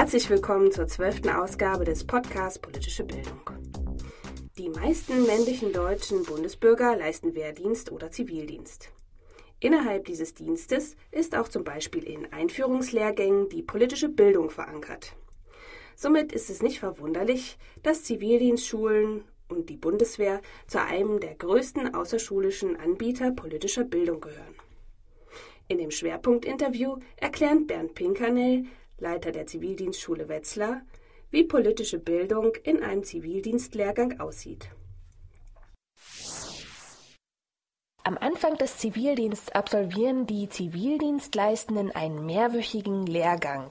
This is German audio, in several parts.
Herzlich willkommen zur zwölften Ausgabe des Podcasts Politische Bildung. Die meisten männlichen deutschen Bundesbürger leisten Wehrdienst oder Zivildienst. Innerhalb dieses Dienstes ist auch zum Beispiel in Einführungslehrgängen die politische Bildung verankert. Somit ist es nicht verwunderlich, dass Zivildienstschulen und die Bundeswehr zu einem der größten außerschulischen Anbieter politischer Bildung gehören. In dem Schwerpunktinterview erklärt Bernd Pinkernell, Leiter der Zivildienstschule Wetzlar, wie politische Bildung in einem Zivildienstlehrgang aussieht. Am Anfang des Zivildienstes absolvieren die Zivildienstleistenden einen mehrwöchigen Lehrgang.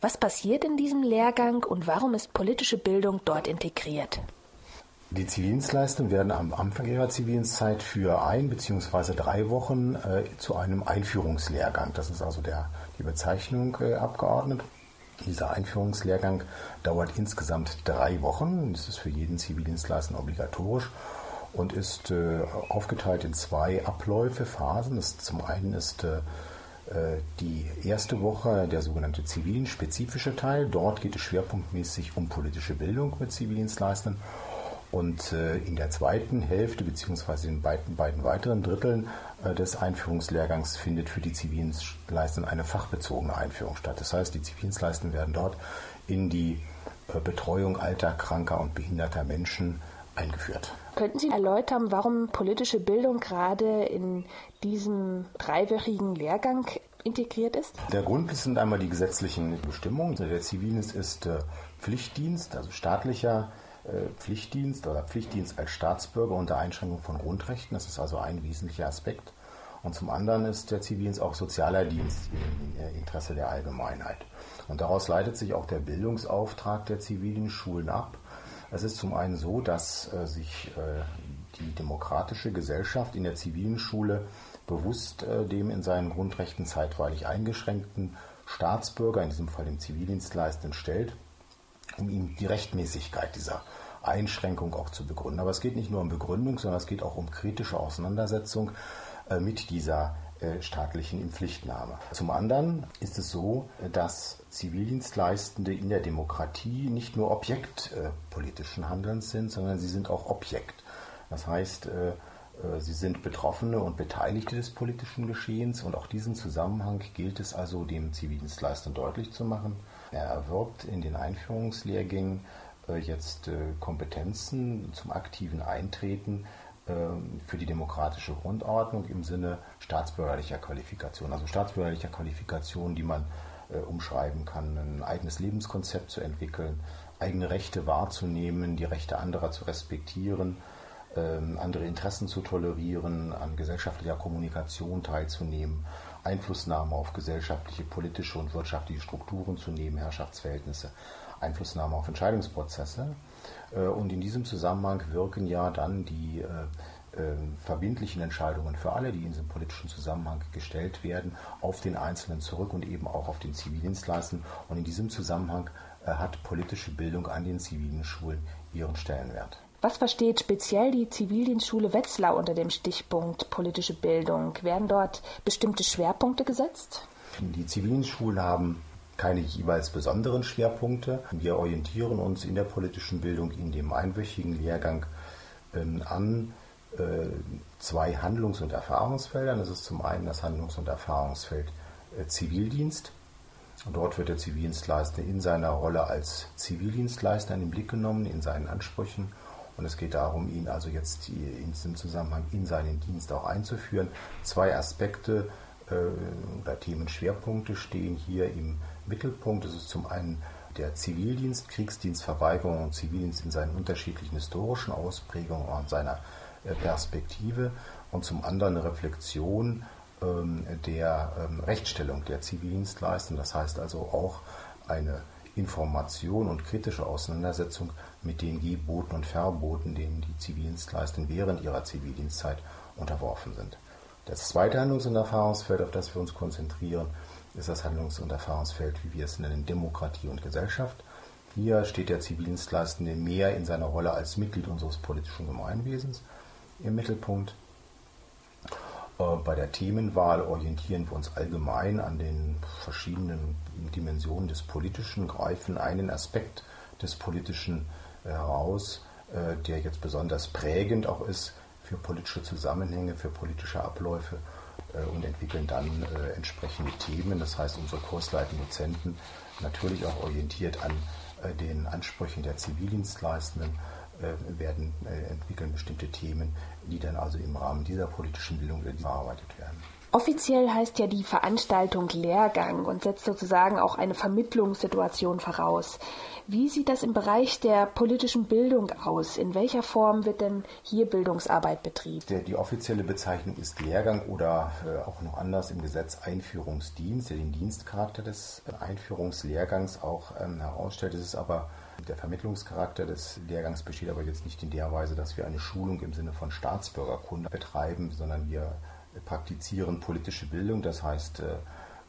Was passiert in diesem Lehrgang und warum ist politische Bildung dort integriert? Die Zivildienstleistenden werden am Anfang ihrer Zivildienstzeit für ein bzw. drei Wochen äh, zu einem Einführungslehrgang, das ist also der, die Bezeichnung äh, abgeordnet. Dieser Einführungslehrgang dauert insgesamt drei Wochen. Das ist für jeden Zivildienstleistenden obligatorisch und ist äh, aufgeteilt in zwei Abläufe, Phasen. Das zum einen ist äh, äh die erste Woche der sogenannte zivilspezifische Teil. Dort geht es schwerpunktmäßig um politische Bildung mit Zivildienstleistenden. Und äh, in der zweiten Hälfte beziehungsweise in beiden, beiden weiteren Dritteln äh, des Einführungslehrgangs findet für die Zivildienstleistenden eine fachbezogene Einführung statt. Das heißt, die Zivildienstleistenden werden dort in die äh, Betreuung alter, kranker und behinderter Menschen eingeführt. Könnten Sie erläutern, warum politische Bildung gerade in diesem dreiwöchigen Lehrgang integriert ist? Der Grund sind einmal die gesetzlichen Bestimmungen. Der Zivildienst ist Pflichtdienst, also staatlicher Pflichtdienst oder Pflichtdienst als Staatsbürger unter Einschränkung von Grundrechten. Das ist also ein wesentlicher Aspekt. Und zum anderen ist der Zivildienst auch sozialer Dienst im äh, Interesse der Allgemeinheit. Und daraus leitet sich auch der Bildungsauftrag der Zivildienstschulen ab. Es ist zum einen so, dass äh, sich äh, die demokratische Gesellschaft in der Zivildienstschule bewusst äh, dem in seinen Grundrechten zeitweilig eingeschränkten Staatsbürger, in diesem Fall dem Zivildienstleistenden, stellt um ihm die Rechtmäßigkeit dieser Einschränkung auch zu begründen. Aber es geht nicht nur um Begründung, sondern es geht auch um kritische Auseinandersetzung äh, mit dieser äh, staatlichen Inpflichtnahme. Zum anderen ist es so, dass Zivildienstleistende in der Demokratie nicht nur Objekt äh, politischen Handelns sind, sondern sie sind auch Objekt. Das heißt, Sie sind Betroffene und Beteiligte des politischen Geschehens und auch diesen Zusammenhang gilt es also dem Zivildienstleister deutlich zu machen. Er erwirbt in den Einführungslehrgängen äh, jetzt äh, Kompetenzen zum aktiven Eintreten ähm, für die demokratische Grundordnung im Sinne staatsbürgerlicher Qualifikation. Also staatsbürgerlicher Qualifikation, die man äh, umschreiben kann, ein eigenes Lebenskonzept zu entwickeln, eigene Rechte wahrzunehmen, die Rechte anderer zu respektieren, ähm, andere Interessen zu tolerieren, an gesellschaftlicher Kommunikation teilzunehmen, Einflussnahme auf gesellschaftliche, politische und wirtschaftliche Strukturen zu nehmen, Herrschaftsverhältnisse, Einflussnahme auf Entscheidungsprozesse. Äh, und in diesem Zusammenhang wirken ja dann die äh, äh, verbindlichen Entscheidungen für alle, die in diesem politischen Zusammenhang gestellt werden, auf den Einzelnen zurück und eben auch auf den Zivildienstleistenden. Und in diesem Zusammenhang hat politische Bildung an den zivilen Schulen ihren Stellenwert. Was versteht speziell die Zivildienstschule Wetzlar unter dem Stichpunkt politische Bildung? Werden dort bestimmte Schwerpunkte gesetzt? Die Zivildienstschulen haben keine jeweils besonderen Schwerpunkte. Wir orientieren uns in der politischen Bildung in dem einwöchigen Lehrgang ähm, an äh, zwei Handlungs- und Erfahrungsfeldern. Das ist zum einen das Handlungs- und Erfahrungsfeld äh, Zivildienst. Dort wird der Zivildienstleister in seiner Rolle als Zivildienstleister in den Blick genommen, in seinen Ansprüchen und es geht darum, ihn also jetzt in diesem Zusammenhang in seinen Dienst auch einzuführen. Zwei Aspekte äh, oder Themenschwerpunkte stehen hier im Mittelpunkt. Das ist zum einen der Zivildienst, Kriegsdienstverweigerung und Zivildienst in seinen unterschiedlichen historischen Ausprägungen und seiner äh, Perspektive und zum anderen eine Reflexion ähm, der ähm, Rechtsstellung der Zivildienstleistenden. Das heißt also auch eine Information und kritische Auseinandersetzung mit den Geboten und Verboten, denen die Zivildienstleister während ihrer Zivildienstzeit unterworfen sind. Das zweite Handlungs- und Erfahrungsfeld, auf das wir uns konzentrieren, ist das Handlungs- und Erfahrungsfeld, wie wir es nennen, Demokratie und Gesellschaft. Hier steht der Zivildienstleistende mehr in seiner Rolle als Mitglied unseres politischen Gemeinwesens im Mittelpunkt. Äh, bei der Themenwahl orientieren wir uns allgemein an den verschiedenen Dimensionen des Politischen, greifen einen Aspekt des Politischen heraus, äh, der jetzt besonders prägend auch ist für politische Zusammenhänge, für politische Abläufe äh, und entwickeln dann entsprechende Themen. Das heißt, unsere kursleitenden Dozenten natürlich auch orientiert an den Ansprüchen der Zivildienstleistenden werden entwickeln bestimmte Themen, die dann also im Rahmen dieser politischen Bildung bearbeitet werden. Offiziell heißt ja die Veranstaltung Lehrgang und setzt sozusagen auch eine Vermittlungssituation voraus. Wie sieht das im Bereich der politischen Bildung aus? In welcher Form wird denn hier Bildungsarbeit betrieben? Der, die offizielle Bezeichnung ist Lehrgang oder äh, auch noch anders im Gesetz Einführungsdienst, der den Dienstcharakter des Einführungslehrgangs auch ähm, herausstellt. Es ist aber der Vermittlungscharakter des Lehrgangs besteht aber jetzt nicht in der Weise, dass wir eine Schulung im Sinne von Staatsbürgerkunde betreiben, sondern wir praktizieren politische Bildung. Das heißt, äh,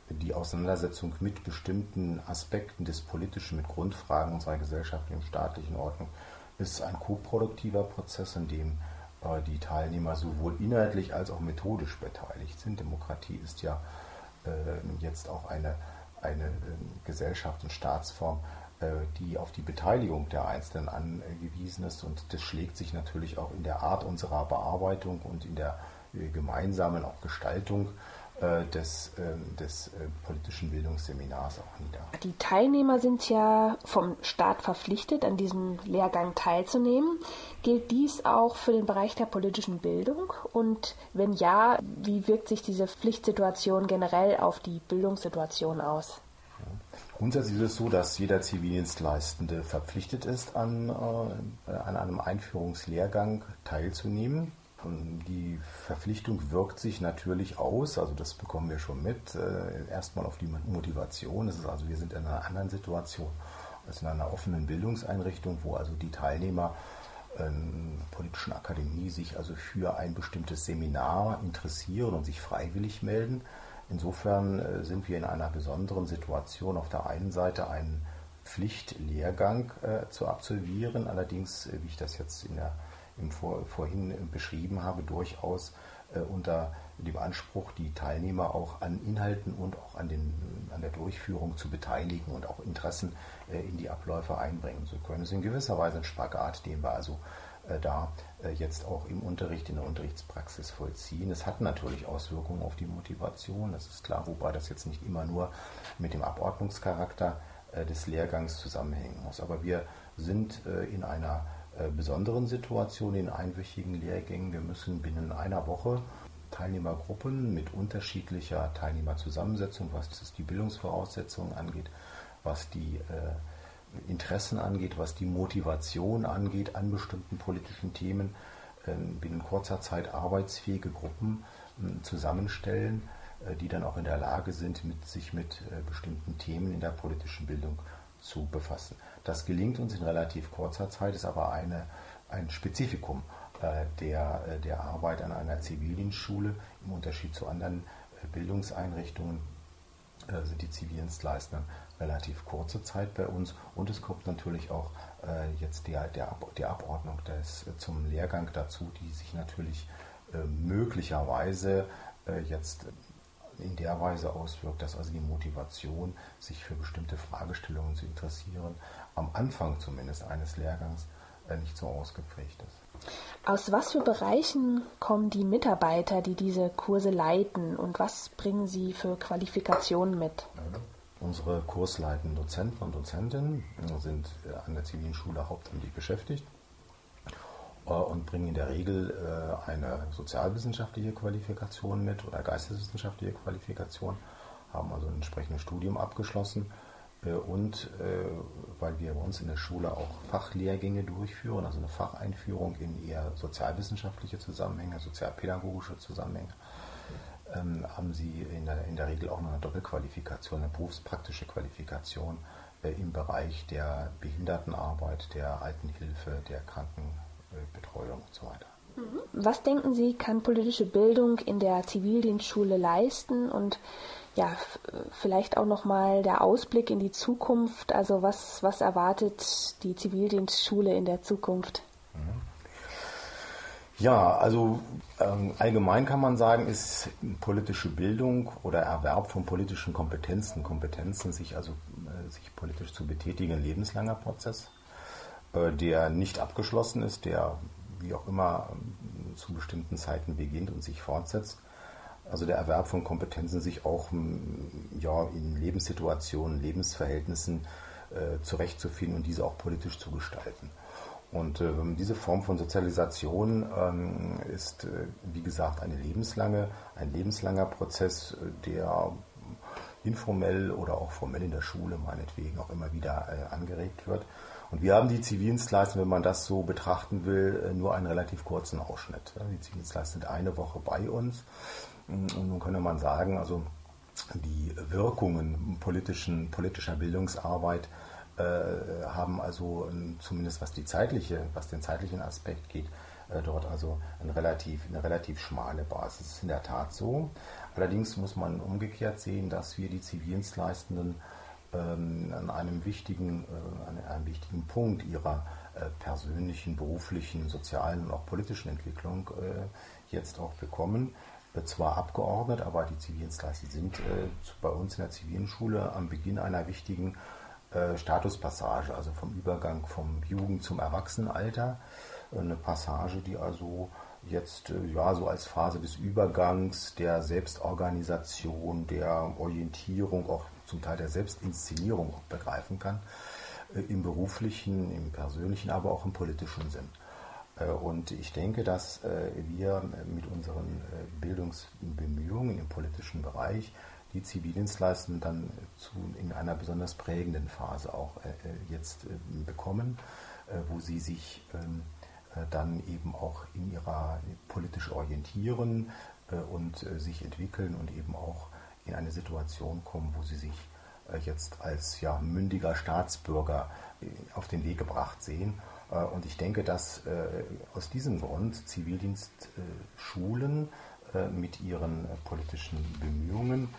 die Auseinandersetzung mit bestimmten Aspekten des Politischen, mit Grundfragen unserer gesellschaftlichen und staatlichen Ordnung ist ein koproduktiver Prozess, in dem äh, die Teilnehmer sowohl inhaltlich als auch methodisch beteiligt sind. Demokratie ist ja äh, jetzt auch eine, eine Gesellschafts- und Staatsform, die auf die Beteiligung der Einzelnen angewiesen ist. Und das schlägt sich natürlich auch in der Art unserer Bearbeitung und in der gemeinsamen auch Gestaltung äh, des, ähm, des äh, politischen Bildungsseminars auch nieder. Die Teilnehmer sind ja vom Staat verpflichtet, an diesem Lehrgang teilzunehmen. Gilt dies auch für den Bereich der politischen Bildung? Und wenn ja, wie wirkt sich diese Pflichtsituation generell auf die Bildungssituation aus? Grundsätzlich ist es so, dass jeder Zivildienstleistende verpflichtet ist, an, äh, an einem Einführungslehrgang teilzunehmen. Die Verpflichtung wirkt sich natürlich aus, also das bekommen wir schon mit, äh, erstmal auf die Motivation. Das ist also, wir sind in einer anderen Situation als in einer offenen Bildungseinrichtung, wo also die Teilnehmer einer politischen Akademie sich also für ein bestimmtes Seminar interessieren und sich freiwillig melden. Insofern äh, sind wir in einer besonderen Situation, auf der einen Seite einen Pflichtlehrgang äh, zu absolvieren, allerdings, wie ich das jetzt in der im Vor vorhin beschrieben habe, durchaus äh, unter dem Anspruch, die Teilnehmer auch an Inhalten und auch an, den, an der Durchführung zu beteiligen und auch Interessen äh, in die Abläufe einbringen zu können. Es ist in gewisser Weise ein Spagat, den wir also äh, da äh, jetzt auch im Unterricht, in der Unterrichtspraxis vollziehen. Es hat natürlich Auswirkungen auf die Motivation, das ist klar, wobei das jetzt nicht immer nur mit dem Abordnungscharakter äh, des Lehrgangs zusammenhängen muss. Aber wir sind äh, in einer äh, besonderen Situation in einwöchigen Lehrgängen. Wir müssen binnen einer Woche Teilnehmergruppen mit unterschiedlicher Teilnehmerzusammensetzung, was die Bildungsvoraussetzungen angeht, was die äh, Interessen angeht, was die Motivation angeht an bestimmten politischen Themen, binnen kurzer Zeit arbeitsfähige Gruppen äh, zusammenstellen, äh, die dann auch in der Lage sind, mit, sich mit äh, bestimmten Themen in der politischen Bildung zu befassen. Das gelingt uns in relativ kurzer Zeit, ist aber eine, ein Spezifikum äh, der, der Arbeit an einer Zivildienstschule. Im Unterschied zu anderen Bildungseinrichtungen sind die Zivildienstleister relativ kurze Zeit bei uns und es kommt natürlich auch äh, jetzt der, der, Ab der Abordnung des, zum Lehrgang dazu, die sich natürlich äh, möglicherweise jetzt in der Weise auswirkt, dass also die Motivation, sich für bestimmte Fragestellungen zu interessieren, am Anfang zumindest eines Lehrgangs äh, nicht so ausgeprägt ist. Aus was für Bereichen kommen die Mitarbeiter, die diese Kurse leiten und was bringen sie für Qualifikationen mit? Unsere kursleitenden Dozenten und Dozentinnen sind an der zivilen Schule hauptamtlich beschäftigt äh, und bringen in der Regel äh, eine sozialwissenschaftliche Qualifikation mit oder geisteswissenschaftliche Qualifikation, haben also ein entsprechendes Studium abgeschlossen und weil wir bei uns in der Schule auch Fachlehrgänge durchführen, also eine Facheinführung in eher sozialwissenschaftliche Zusammenhänge, sozialpädagogische Zusammenhänge, ähm, haben sie in der, in der Regel auch noch eine Doppelqualifikation, eine berufspraktische Qualifikation im Bereich der Behindertenarbeit, der Altenhilfe, der Kranken Betreuung und so weiter. Mhm. Was denken Sie, kann politische Bildung in der Zivildienstschule leisten und ja, vielleicht auch nochmal der Ausblick in die Zukunft. Also was, was erwartet die Zivildienstschule in der Zukunft? Mhm. Ja, also ähm, allgemein kann man sagen, ist politische Bildung oder Erwerb von politischen Kompetenzen, Kompetenzen, sich also äh, sich politisch zu betätigen, ein lebenslanger Prozess, äh, der nicht abgeschlossen ist, der wie auch immer äh, zu bestimmten Zeiten beginnt und sich fortsetzt. Also der Erwerb von Kompetenzen sich auch ja, in Lebenssituationen, Lebensverhältnissen äh, zurechtzufinden und diese auch politisch zu gestalten. Und äh, diese Form von Sozialisation ähm, ist, äh, wie gesagt, eine lebenslange, ein lebenslanger Prozess, äh, der informell oder auch formell in der Schule meinetwegen auch immer wieder äh, angeregt wird. Und wir haben die Zivildienstleister, wenn man das so betrachten will, äh, nur einen relativ kurzen Ausschnitt. Die Zivildienstleister sind eine Woche bei uns. Und nun könnte man sagen, also die Wirkungen politischen, politischer Bildungsarbeit äh, haben also zumindest was die zeitliche, was den zeitlichen Aspekt geht, äh, dort also eine relativ, eine relativ schmale Basis. Das ist in der Tat so. Allerdings muss man umgekehrt sehen, dass wir die Zivildienstleistenden ähm, an einem wichtigen, äh, an einem wichtigen Punkt ihrer äh, persönlichen, beruflichen, sozialen und auch politischen Entwicklung äh, jetzt auch bekommen. Zwar abgeordnet, aber die Zivildienstleister sind bei uns in der zivilen Schule am Beginn einer wichtigen Statuspassage, also vom Übergang vom Jugend zum Erwachsenenalter. Eine Passage, die also jetzt ja so als Phase des Übergangs, der Selbstorganisation, der Orientierung, auch zum Teil der Selbstinszenierung auch begreifen kann, äh, im beruflichen, im persönlichen, aber auch im politischen Sinn. Und ich denke, dass wir mit unseren Bildungsbemühungen im politischen Bereich die Zivildienstleistenden dann zu, in einer besonders prägenden Phase auch äh, äh jetzt äh, bekommen, äh, wo sie sich ähm, äh, dann eben auch in ihrer politisch orientieren äh, und sich entwickeln und eben auch in eine Situation kommen, wo sie sich jetzt als ja, mündiger Staatsbürger auf den Weg gebracht sehen. Und ich denke, dass aus diesem Grund Zivildienstschulen mit ihren politischen Bemühungen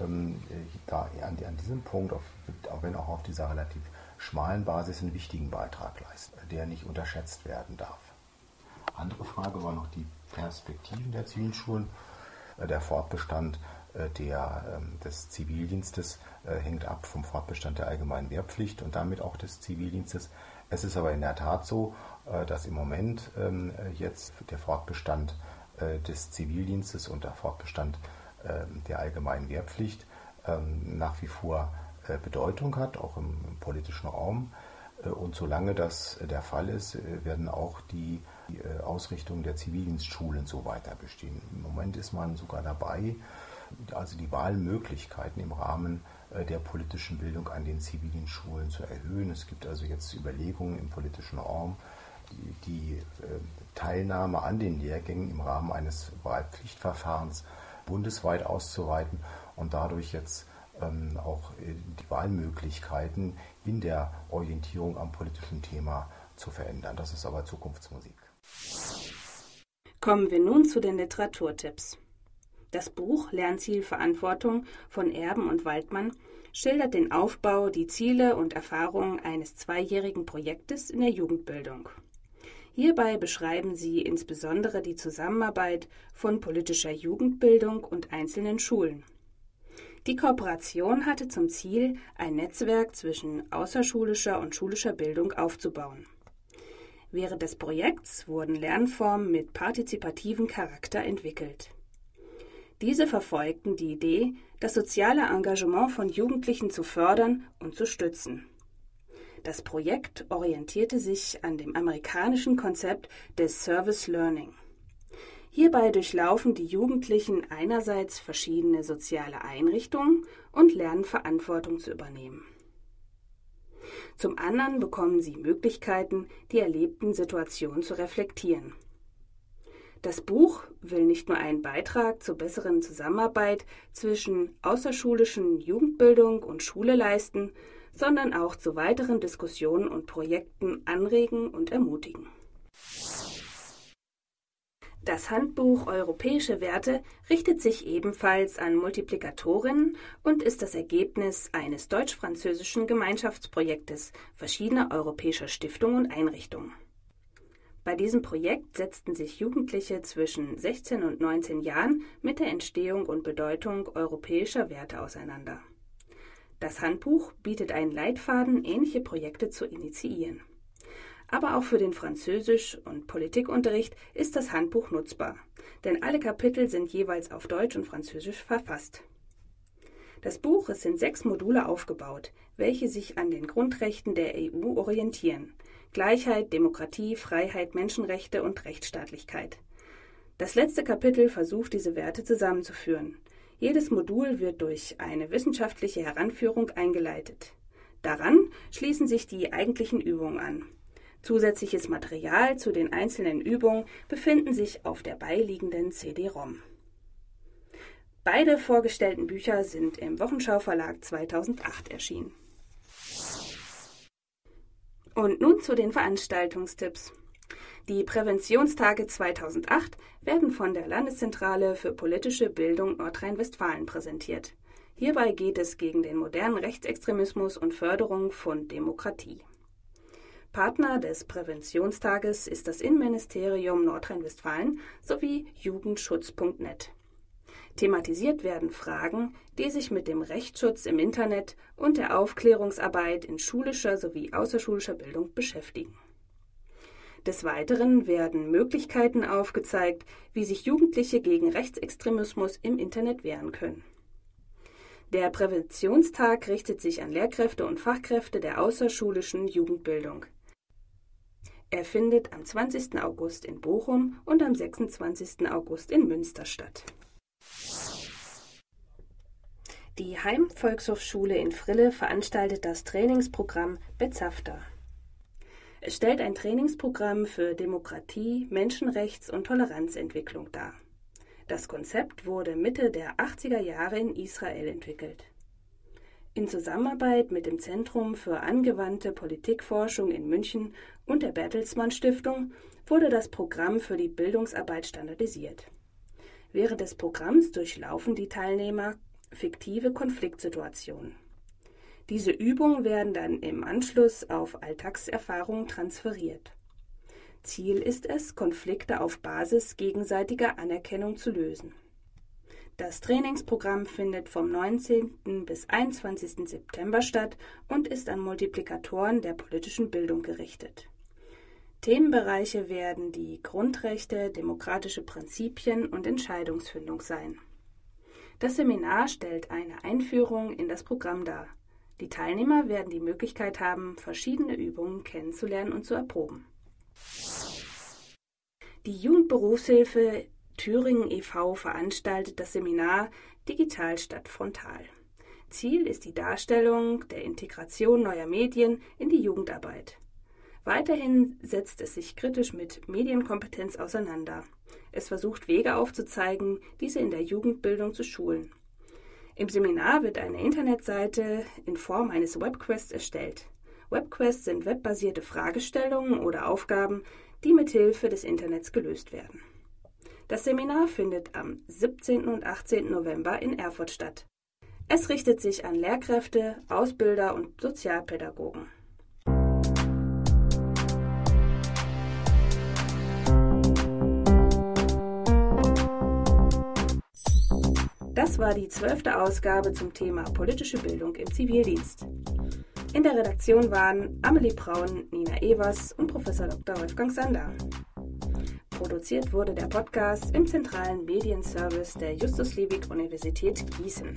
ähm, da an, diesem Punkt, auch wenn auch auf dieser relativ schmalen Basis, einen wichtigen Beitrag leisten, der nicht unterschätzt werden darf. Andere Frage war noch die Perspektiven der Zivilschulen. Äh, der Fortbestand äh, der, ähm, des Zivildienstes äh, hängt ab vom Fortbestand der allgemeinen Wehrpflicht und damit auch des Zivildienstes. Es ist aber in der Tat so, dass im Moment ähm, jetzt der Fortbestand des Zivildienstes und der Fortbestand ähm, der allgemeinen Wehrpflicht nach wie vor äh, Bedeutung hat, auch im, politischen Raum. Äh, und solange das der Fall ist, äh, werden auch die, Ausrichtungen der Zivildienstschulen so weiter bestehen. Im Moment ist man sogar dabei, also die Wahlmöglichkeiten im Rahmen der politischen Bildung an den Zivildienstschulen zu erhöhen. Es gibt also jetzt Überlegungen im politischen Raum, die, die Teilnahme an den Lehrgängen im Rahmen eines Wahlpflichtverfahrens bundesweit auszuweiten und dadurch jetzt ähm, auch äh, die Wahlmöglichkeiten in der Orientierung am politischen Thema zu verändern. Das ist aber Zukunftsmusik. Kommen wir nun zu den Literaturtipps. Das Buch Lernziel Verantwortung von Erben und Waldmann schildert den Aufbau, die Ziele und Erfahrungen eines zweijährigen Projektes in der Jugendbildung. Hierbei beschreiben sie insbesondere die Zusammenarbeit von politischer Jugendbildung und einzelnen Schulen. Die Kooperation hatte zum Ziel, ein Netzwerk zwischen außerschulischer und schulischer Bildung aufzubauen. Während des Projekts wurden Lernformen mit partizipativen Charakter entwickelt. Diese verfolgten die Idee, das soziale Engagement von Jugendlichen zu fördern und zu stützen. Das Projekt orientierte sich an dem amerikanischen Konzept des Service Learning. Hierbei durchlaufen die Jugendlichen einerseits verschiedene soziale Einrichtungen und lernen Verantwortung zu übernehmen. Zum anderen bekommen sie Möglichkeiten, die erlebten Situationen zu reflektieren. Das Buch will nicht nur einen Beitrag zur besseren Zusammenarbeit zwischen außerschulischen Jugendbildung und Schule leisten, sondern auch zu weiteren Diskussionen und Projekten anregen und ermutigen. Das Handbuch Europäische Werte richtet sich ebenfalls an Multiplikatorinnen und ist das Ergebnis eines deutsch-französischen Gemeinschaftsprojektes verschiedener europäischer Stiftungen und Einrichtungen. Bei diesem Projekt setzten sich Jugendliche zwischen 16 und 19 Jahren mit der Entstehung und Bedeutung europäischer Werte auseinander. Das Handbuch bietet einen Leitfaden, ähnliche Projekte zu initiieren. Aber auch für den Französisch- und Politikunterricht ist das Handbuch nutzbar, denn alle Kapitel sind jeweils auf Deutsch und Französisch verfasst. Das Buch ist in sechs Module aufgebaut, welche sich an den Grundrechten der EU orientieren. Gleichheit, Demokratie, Freiheit, Menschenrechte und Rechtsstaatlichkeit. Das letzte Kapitel versucht, diese Werte zusammenzuführen. Jedes Modul wird durch eine wissenschaftliche Heranführung eingeleitet. Daran schließen sich die eigentlichen Übungen an. Zusätzliches Material zu den einzelnen Übungen befinden sich auf der beiliegenden CD-ROM. Beide vorgestellten Bücher sind im Wochenschau Verlag 2008 erschienen. Und nun zu den Veranstaltungstipps. Die Präventionstage 2008 werden von der Landeszentrale für politische Bildung Nordrhein-Westfalen präsentiert. Hierbei geht es gegen den modernen Rechtsextremismus und Förderung von Demokratie. Partner des Präventionstages ist das Innenministerium Nordrhein-Westfalen sowie Jugendschutz.net. Thematisiert werden Fragen, die sich mit dem Rechtsschutz im Internet und der Aufklärungsarbeit in schulischer sowie außerschulischer Bildung beschäftigen. Des Weiteren werden Möglichkeiten aufgezeigt, wie sich Jugendliche gegen Rechtsextremismus im Internet wehren können. Der Präventionstag richtet sich an Lehrkräfte und Fachkräfte der außerschulischen Jugendbildung. Er findet am 20. August in Bochum und am 26. August in Münster statt. Die Heimvolkshochschule in Frille veranstaltet das Trainingsprogramm Bezafter. Es stellt ein Trainingsprogramm für Demokratie, Menschenrechts- und Toleranzentwicklung dar. Das Konzept wurde Mitte der 80er Jahre in Israel entwickelt. In Zusammenarbeit mit dem Zentrum für angewandte Politikforschung in München und der Bertelsmann Stiftung wurde das Programm für die Bildungsarbeit standardisiert. Während des Programms durchlaufen die Teilnehmer fiktive Konfliktsituationen. Diese Übungen werden dann im Anschluss auf Alltagserfahrungen transferiert. Ziel ist es, Konflikte auf Basis gegenseitiger Anerkennung zu lösen. Das Trainingsprogramm findet vom 19. bis 21. September statt und ist an Multiplikatoren der politischen Bildung gerichtet. Themenbereiche werden die Grundrechte, demokratische Prinzipien und Entscheidungsfindung sein. Das Seminar stellt eine Einführung in das Programm dar. Die Teilnehmer werden die Möglichkeit haben, verschiedene Übungen kennenzulernen und zu erproben. Die Jugendberufshilfe Thüringen e.V. veranstaltet das Seminar Digital statt frontal. Ziel ist die Darstellung der Integration neuer Medien in die Jugendarbeit. Weiterhin setzt es sich kritisch mit Medienkompetenz auseinander. Es versucht Wege aufzuzeigen, diese in der Jugendbildung zu schulen. Im Seminar wird eine Internetseite in Form eines Webquests erstellt. Webquests sind webbasierte Fragestellungen oder Aufgaben, die mit Hilfe des Internets gelöst werden. Das Seminar findet am 17. und 18. November in Erfurt statt. Es richtet sich an Lehrkräfte, Ausbilder und Sozialpädagogen. War die zwölfte Ausgabe zum Thema politische Bildung im Zivildienst. In der Redaktion waren Amelie Braun, Nina Evers und Professor Dr. Wolfgang Sander. Produziert wurde der Podcast im zentralen Medienservice der Justus Liebig Universität Gießen.